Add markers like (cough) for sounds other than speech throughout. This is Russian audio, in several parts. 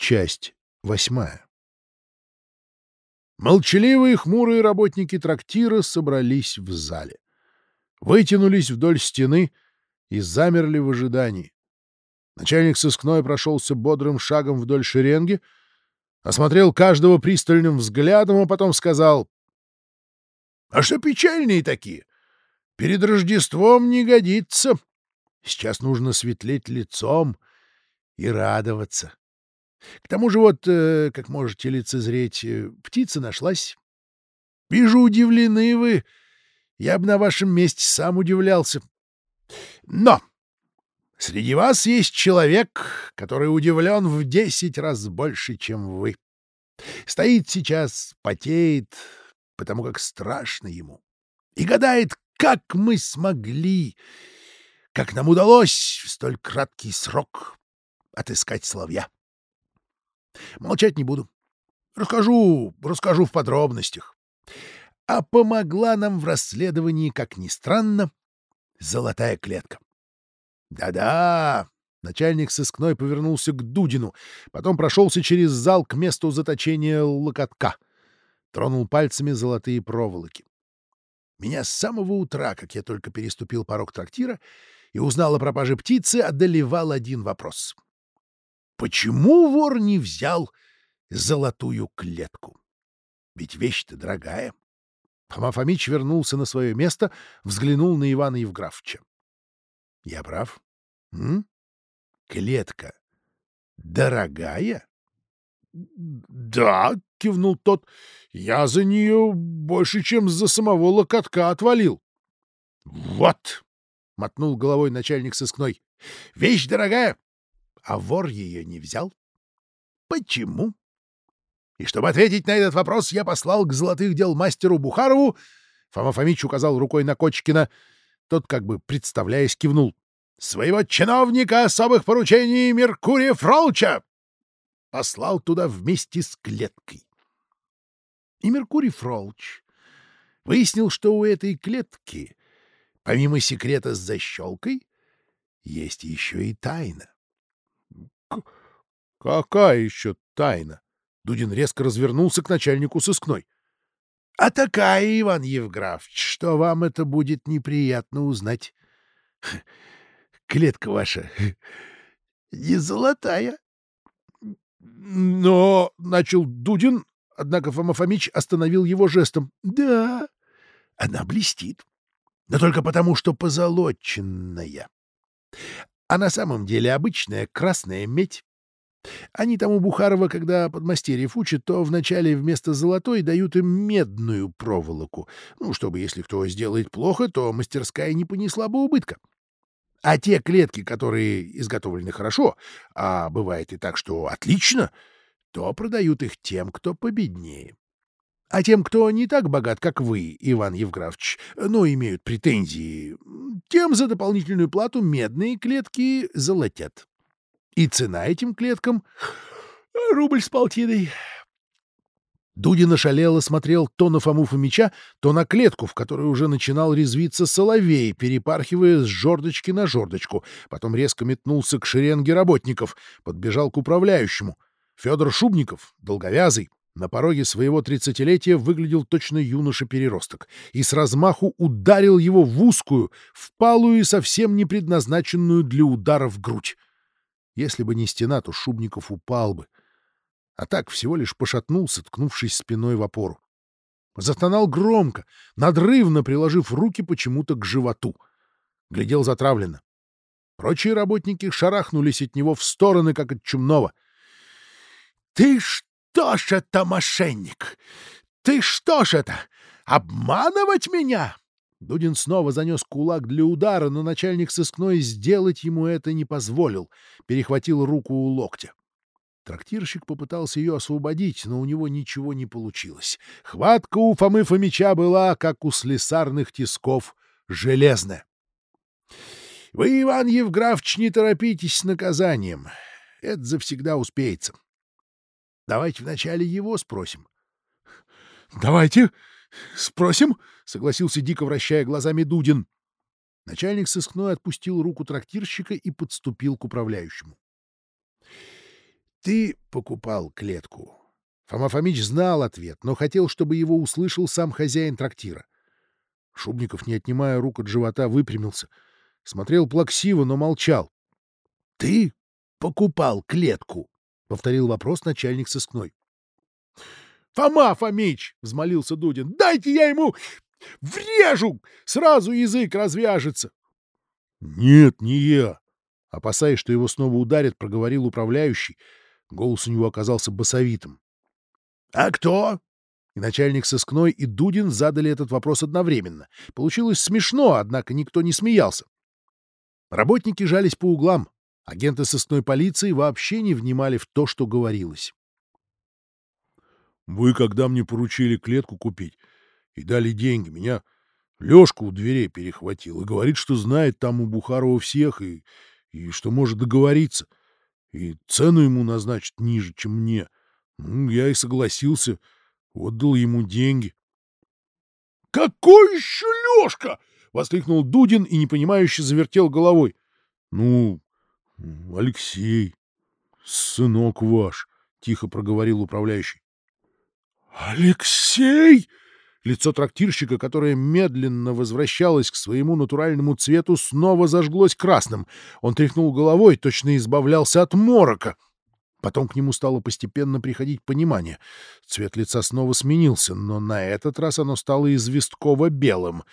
Часть восьмая. Молчаливые хмурые работники трактира собрались в зале. Вытянулись вдоль стены и замерли в ожидании. Начальник сыскной прошелся бодрым шагом вдоль шеренги, осмотрел каждого пристальным взглядом, а потом сказал, «А что печальные такие? Перед Рождеством не годится. Сейчас нужно светлеть лицом и радоваться. К тому же вот, э, как можете лицезреть, э, птица нашлась. Вижу, удивлены вы. Я бы на вашем месте сам удивлялся. Но среди вас есть человек, который удивлен в десять раз больше, чем вы. Стоит сейчас, потеет, потому как страшно ему, и гадает, как мы смогли, как нам удалось в столь краткий срок отыскать соловья. Молчать не буду. Расскажу, расскажу в подробностях. А помогла нам в расследовании, как ни странно, золотая клетка. Да-да, начальник сыскной повернулся к Дудину, потом прошелся через зал к месту заточения локотка. Тронул пальцами золотые проволоки. Меня с самого утра, как я только переступил порог трактира и узнал о пропаже птицы, одолевал один вопрос — Почему вор не взял золотую клетку? Ведь вещь-то дорогая. Фома Фомич вернулся на свое место, взглянул на Ивана Евграфовича. — Я прав? М? Клетка дорогая? — Да, — кивнул тот, — я за нее больше, чем за самого локотка отвалил. — Вот! — мотнул головой начальник сыскной. — Вещь дорогая, а вор ее не взял? Почему? И чтобы ответить на этот вопрос, я послал к золотых дел мастеру Бухарову. Фома Фомич указал рукой на Кочкина. Тот, как бы представляясь, кивнул. «Своего чиновника особых поручений Меркурия Фролча!» Послал туда вместе с клеткой. И Меркурий Фролч выяснил, что у этой клетки, помимо секрета с защелкой, есть еще и тайна. — Какая еще тайна? Дудин резко развернулся к начальнику сыскной. — А такая, Иван Евграфович, что вам это будет неприятно узнать. (laughs) Клетка ваша (laughs) не золотая. — Но, — начал Дудин, однако Фома Фомич остановил его жестом. — Да, она блестит, но только потому, что позолоченная а на самом деле обычная красная медь. Они там у Бухарова, когда подмастерьев учат, то вначале вместо золотой дают им медную проволоку, ну, чтобы, если кто сделает плохо, то мастерская не понесла бы убытка. А те клетки, которые изготовлены хорошо, а бывает и так, что отлично, то продают их тем, кто победнее. А тем, кто не так богат, как вы, Иван Евграфович, но имеют претензии, тем за дополнительную плату медные клетки золотят. И цена этим клеткам — рубль с полтиной. Дудин ошалело смотрел то на Фому Фомича, то на клетку, в которой уже начинал резвиться соловей, перепархивая с жердочки на жердочку. Потом резко метнулся к шеренге работников, подбежал к управляющему. Федор Шубников, долговязый, на пороге своего тридцатилетия выглядел точно юноша-переросток и с размаху ударил его в узкую, впалую и совсем не предназначенную для удара в грудь. Если бы не стена, то Шубников упал бы. А так всего лишь пошатнулся, ткнувшись спиной в опору. Застонал громко, надрывно приложив руки почему-то к животу. Глядел затравленно. Прочие работники шарахнулись от него в стороны, как от чумного. — Ты что? Что ж это, мошенник? Ты что ж это, обманывать меня?» Дудин снова занес кулак для удара, но начальник сыскной сделать ему это не позволил, перехватил руку у локтя. Трактирщик попытался ее освободить, но у него ничего не получилось. Хватка у Фомы Фомича была, как у слесарных тисков, железная. — Вы, Иван Евграфович, не торопитесь с наказанием. Это завсегда успеется. Давайте вначале его спросим. — Давайте спросим, — согласился дико вращая глазами Дудин. Начальник сыскной отпустил руку трактирщика и подступил к управляющему. Ты покупал клетку. Фома Фомич знал ответ, но хотел, чтобы его услышал сам хозяин трактира. Шубников, не отнимая рук от живота, выпрямился. Смотрел плаксиво, но молчал. — Ты покупал клетку? — повторил вопрос начальник сыскной. — Фома Фомич! — взмолился Дудин. — Дайте я ему врежу! Сразу язык развяжется! — Нет, не я! — опасаясь, что его снова ударят, проговорил управляющий. Голос у него оказался басовитым. — А кто? И начальник сыскной, и Дудин задали этот вопрос одновременно. Получилось смешно, однако никто не смеялся. Работники жались по углам. Агенты сыскной полиции вообще не внимали в то, что говорилось. «Вы, когда мне поручили клетку купить и дали деньги, меня Лёшка у дверей перехватил и говорит, что знает там у Бухарова всех и, и что может договориться, и цену ему назначит ниже, чем мне. Ну, я и согласился, отдал ему деньги». «Какой еще Лёшка?» — воскликнул Дудин и непонимающе завертел головой. — Ну, Алексей, сынок ваш, — тихо проговорил управляющий. — Алексей! Лицо трактирщика, которое медленно возвращалось к своему натуральному цвету, снова зажглось красным. Он тряхнул головой, точно избавлялся от морока. Потом к нему стало постепенно приходить понимание. Цвет лица снова сменился, но на этот раз оно стало известково-белым.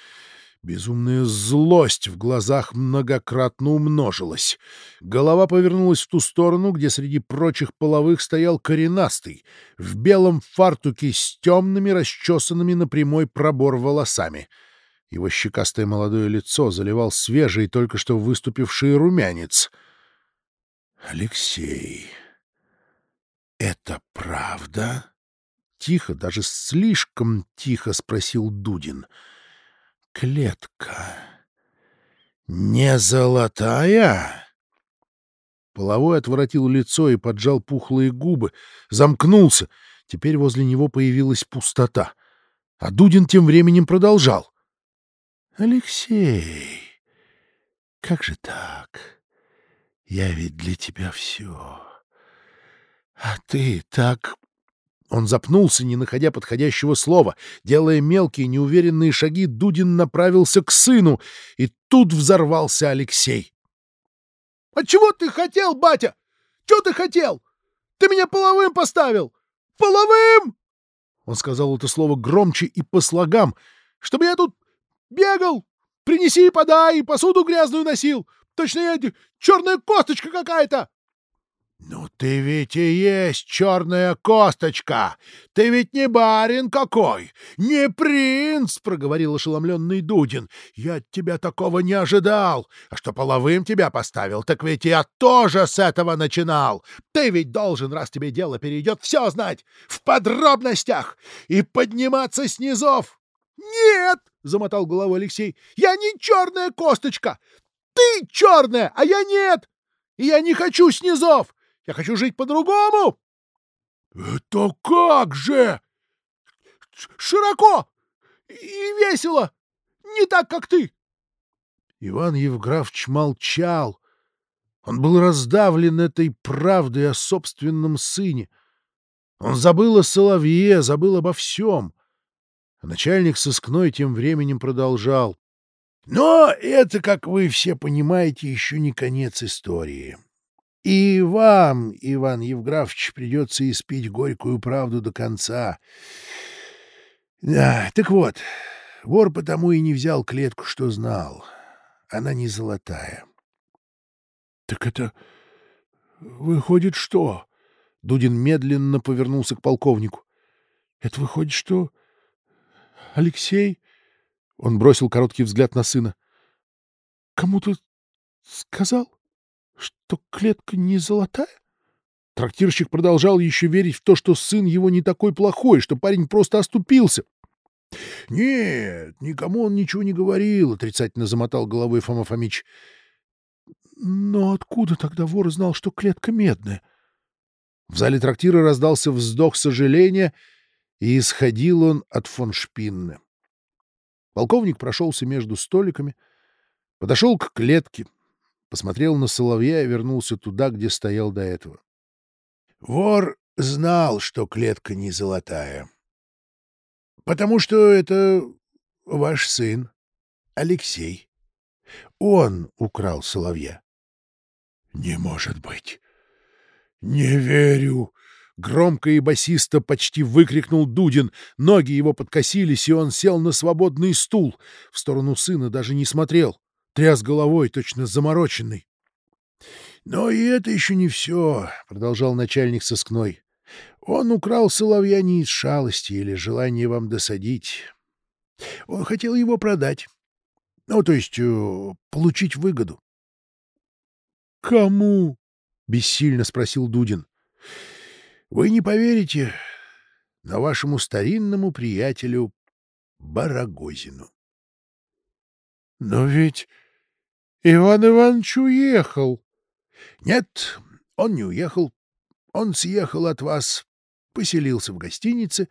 Безумная злость в глазах многократно умножилась. Голова повернулась в ту сторону, где среди прочих половых стоял коренастый, в белом фартуке с темными, расчесанными на прямой пробор волосами. Его щекастое молодое лицо заливал свежий, только что выступивший румянец. «Алексей, это правда?» Тихо, даже слишком тихо спросил Дудин — клетка. Не золотая? Половой отворотил лицо и поджал пухлые губы, замкнулся. Теперь возле него появилась пустота. А Дудин тем временем продолжал. — Алексей, как же так? Я ведь для тебя все. А ты так он запнулся, не находя подходящего слова. Делая мелкие, неуверенные шаги, Дудин направился к сыну, и тут взорвался Алексей. — А чего ты хотел, батя? Чего ты хотел? Ты меня половым поставил! Половым! Он сказал это слово громче и по слогам, чтобы я тут бегал, принеси и подай, и посуду грязную носил. Точно я черная косточка какая-то. «Ну ты ведь и есть черная косточка! Ты ведь не барин какой! Не принц!» — проговорил ошеломленный Дудин. «Я от тебя такого не ожидал! А что половым тебя поставил, так ведь я тоже с этого начинал! Ты ведь должен, раз тебе дело перейдет, все знать! В подробностях! И подниматься с низов!» «Нет!» — замотал головой Алексей. «Я не черная косточка! Ты черная, а я нет! И я не хочу снизов! Я хочу жить по-другому!» «Это как же?» «Широко и весело! Не так, как ты!» Иван Евграфович молчал. Он был раздавлен этой правдой о собственном сыне. Он забыл о Соловье, забыл обо всем. А начальник сыскной тем временем продолжал. «Но это, как вы все понимаете, еще не конец истории. И вам, Иван Евграфович, придется испить горькую правду до конца. Да, так вот, вор потому и не взял клетку, что знал. Она не золотая. — Так это выходит что? Дудин медленно повернулся к полковнику. — Это выходит что? Алексей? Он бросил короткий взгляд на сына. — Кому-то сказал? Что клетка не золотая? Трактирщик продолжал еще верить в то, что сын его не такой плохой, что парень просто оступился. — Нет, никому он ничего не говорил, — отрицательно замотал головой Фома Фомич. — Но откуда тогда вор знал, что клетка медная? В зале трактира раздался вздох сожаления, и исходил он от фон Шпинны. Полковник прошелся между столиками, подошел к клетке, посмотрел на соловья и вернулся туда, где стоял до этого. — Вор знал, что клетка не золотая. Потому что это ваш сын, Алексей. Он украл соловья. — Не может быть! Не верю! Громко и басисто почти выкрикнул Дудин. Ноги его подкосились, и он сел на свободный стул. В сторону сына даже не смотрел. Тряс головой, точно замороченный. — Но и это еще не все, — продолжал начальник сыскной. Он украл соловья не из шалости или желания вам досадить. Он хотел его продать. Ну, то есть э, получить выгоду. — Кому? — бессильно спросил Дудин. — Вы не поверите, но вашему старинному приятелю Барагозину. — Но ведь Иван Иванович уехал. — Нет, он не уехал. Он съехал от вас, поселился в гостинице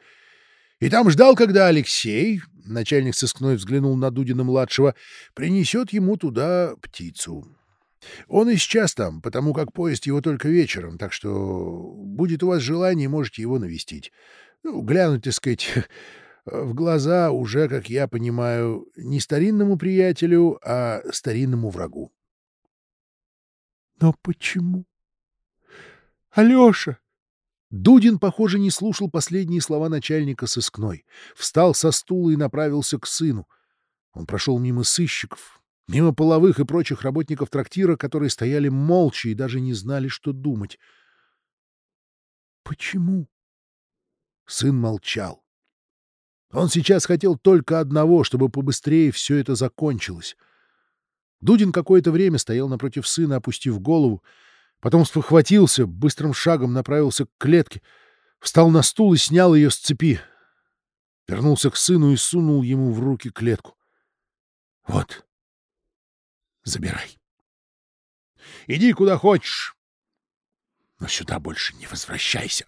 и там ждал, когда Алексей, начальник сыскной взглянул на Дудина-младшего, принесет ему туда птицу. Он и сейчас там, потому как поезд его только вечером, так что будет у вас желание, можете его навестить. Ну, глянуть, так сказать, (laughs) в глаза уже, как я понимаю, не старинному приятелю, а старинному врагу. — Но почему? — Алеша! Дудин, похоже, не слушал последние слова начальника сыскной. Встал со стула и направился к сыну. Он прошел мимо сыщиков, мимо половых и прочих работников трактира, которые стояли молча и даже не знали, что думать. «Почему?» Сын молчал. Он сейчас хотел только одного, чтобы побыстрее все это закончилось. Дудин какое-то время стоял напротив сына, опустив голову, Потом спохватился, быстрым шагом направился к клетке, встал на стул и снял ее с цепи. Вернулся к сыну и сунул ему в руки клетку. — Вот, забирай. Иди куда хочешь, но сюда больше не возвращайся.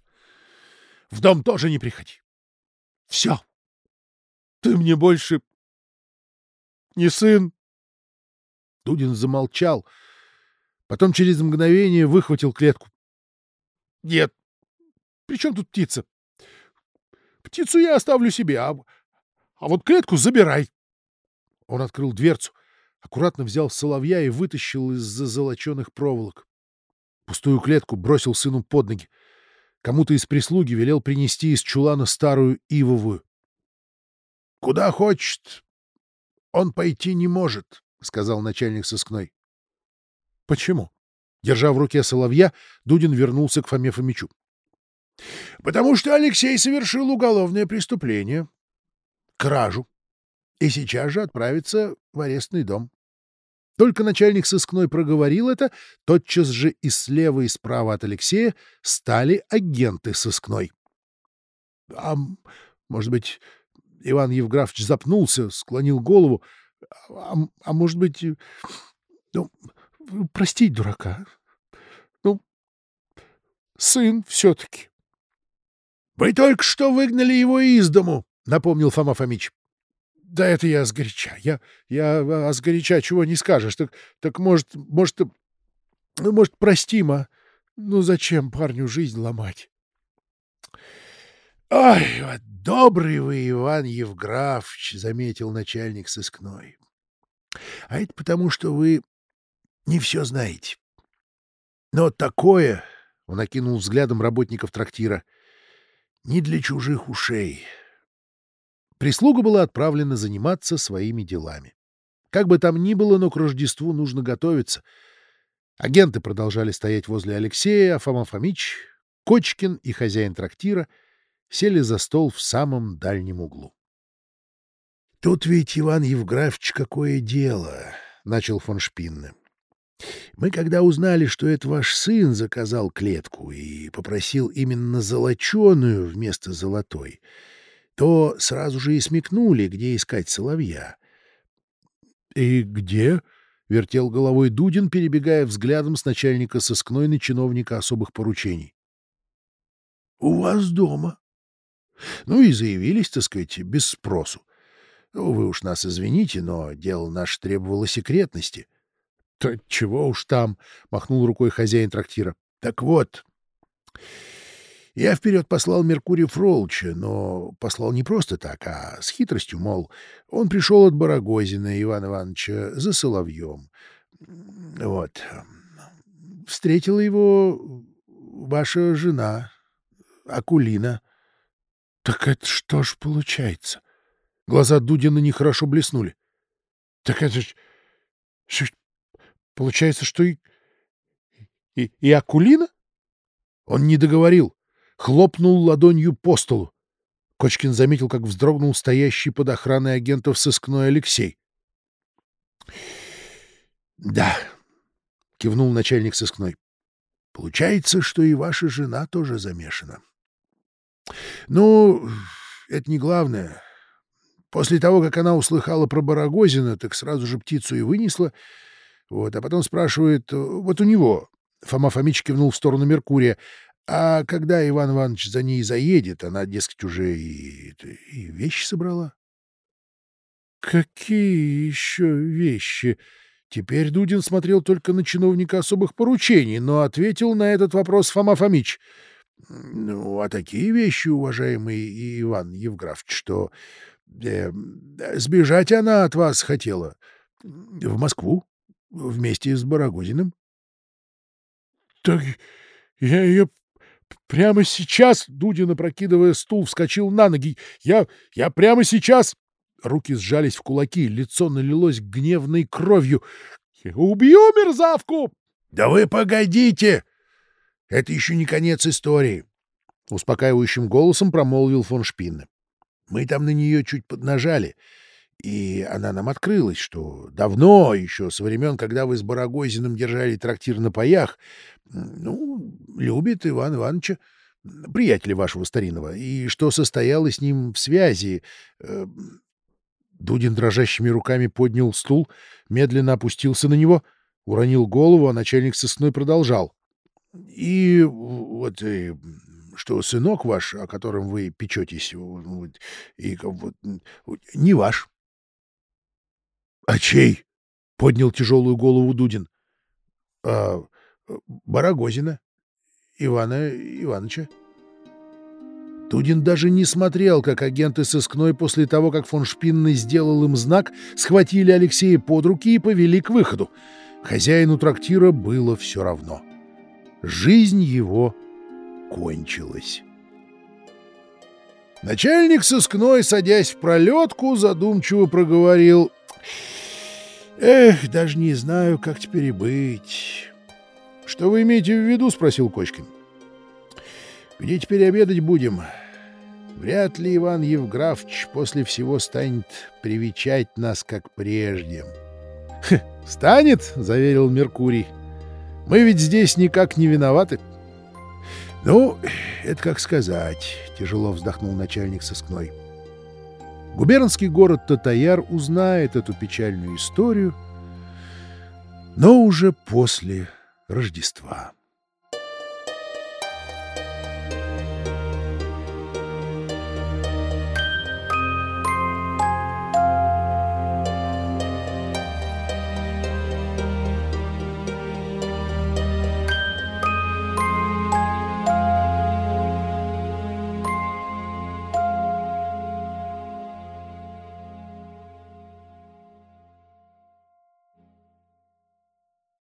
В дом тоже не приходи. Все. Ты мне больше не сын. Дудин замолчал, — Потом через мгновение выхватил клетку. — Нет. При чем тут птица? Птицу я оставлю себе, а, а вот клетку забирай. Он открыл дверцу, аккуратно взял соловья и вытащил из-за золоченых проволок. Пустую клетку бросил сыну под ноги. Кому-то из прислуги велел принести из чулана старую ивовую. — Куда хочет, он пойти не может, — сказал начальник сыскной. Почему? Держа в руке соловья, Дудин вернулся к Фоме Фомичу. — Потому что Алексей совершил уголовное преступление. Кражу. И сейчас же отправится в арестный дом. Только начальник сыскной проговорил это, тотчас же и слева, и справа от Алексея стали агенты сыскной. — А, может быть, Иван Евграфович запнулся, склонил голову. А, а может быть, ну, простить дурака. Ну, сын все-таки. — Вы только что выгнали его из дому, — напомнил Фома Фомич. — Да это я сгоряча. Я, я а сгоряча чего не скажешь. Так, так может, может, ну, может, простимо. Ну, зачем парню жизнь ломать? — Ой, вот добрый вы, Иван Евграфович, — заметил начальник сыскной. — А это потому, что вы не все знаете. Но такое, — он окинул взглядом работников трактира, — не для чужих ушей. Прислуга была отправлена заниматься своими делами. Как бы там ни было, но к Рождеству нужно готовиться. Агенты продолжали стоять возле Алексея, а Фома Фомич, Кочкин и хозяин трактира сели за стол в самом дальнем углу. — Тут ведь, Иван Евграфович, какое дело, — начал фон Шпинне. Мы когда узнали, что это ваш сын заказал клетку и попросил именно золоченую вместо золотой, то сразу же и смекнули, где искать соловья. — И где? — вертел головой Дудин, перебегая взглядом с начальника сыскной на чиновника особых поручений. — У вас дома. Ну и заявились, так сказать, без спросу. Ну, вы уж нас извините, но дело наше требовало секретности. — да чего уж там, — махнул рукой хозяин трактира. — Так вот, Я вперед послал Меркурия Фролча, но послал не просто так, а с хитростью, мол, он пришел от Барагозина Ивана Ивановича за Соловьем. Вот. Встретила его ваша жена, Акулина. — Так это что ж получается? Глаза Дудина нехорошо блеснули. — Так это ж... Получается, что и... и, и Акулина? Он не договорил хлопнул ладонью по столу. Кочкин заметил, как вздрогнул стоящий под охраной агентов сыскной Алексей. — Да, — кивнул начальник сыскной. — Получается, что и ваша жена тоже замешана. — Ну, это не главное. После того, как она услыхала про Барагозина, так сразу же птицу и вынесла. Вот, а потом спрашивает, вот у него, Фома Фомич кивнул в сторону Меркурия, а когда Иван Иванович за ней заедет, она, дескать, уже и, и вещи собрала. — Какие еще вещи? Теперь Дудин смотрел только на чиновника особых поручений, но ответил на этот вопрос Фома Фомич. — Ну, а такие вещи, уважаемый Иван Евграфович, что э, сбежать она от вас хотела в Москву вместе с Барагозиным. — Так я ее Прямо сейчас, Дудин, опрокидывая стул, вскочил на ноги. Я... я прямо сейчас... Руки сжались в кулаки, лицо налилось гневной кровью. «Убью мерзавку!» «Да вы погодите! Это еще не конец истории!» Успокаивающим голосом промолвил фон Шпинне. «Мы там на нее чуть поднажали, и она нам открылась, что давно, еще со времен, когда вы с Барагозиным держали трактир на паях, ну, любит Иван Ивановича, приятеля вашего старинного, и что состояло с ним в связи. Э, Дудин дрожащими руками поднял стул, медленно опустился на него, уронил голову, а начальник сосной продолжал. — И вот и, что сынок ваш, о котором вы печетесь, вот, и, вот, не ваш. — А чей? — поднял тяжелую голову Дудин. — А Барагозина, Ивана Ивановича. Тудин даже не смотрел, как агенты сыскной после того, как фон Шпинный сделал им знак, схватили Алексея под руки и повели к выходу. Хозяину трактира было все равно. Жизнь его кончилась. Начальник сыскной, садясь в пролетку, задумчиво проговорил. «Эх, даже не знаю, как теперь и быть. «Что вы имеете в виду?» — спросил Кочкин. «Где теперь обедать будем? Вряд ли Иван Евграфович после всего станет привечать нас, как прежде». «Станет?» — заверил Меркурий. «Мы ведь здесь никак не виноваты». «Ну, это как сказать», — тяжело вздохнул начальник сыскной. Губернский город Татаяр узнает эту печальную историю, но уже после Рождества.